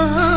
Oh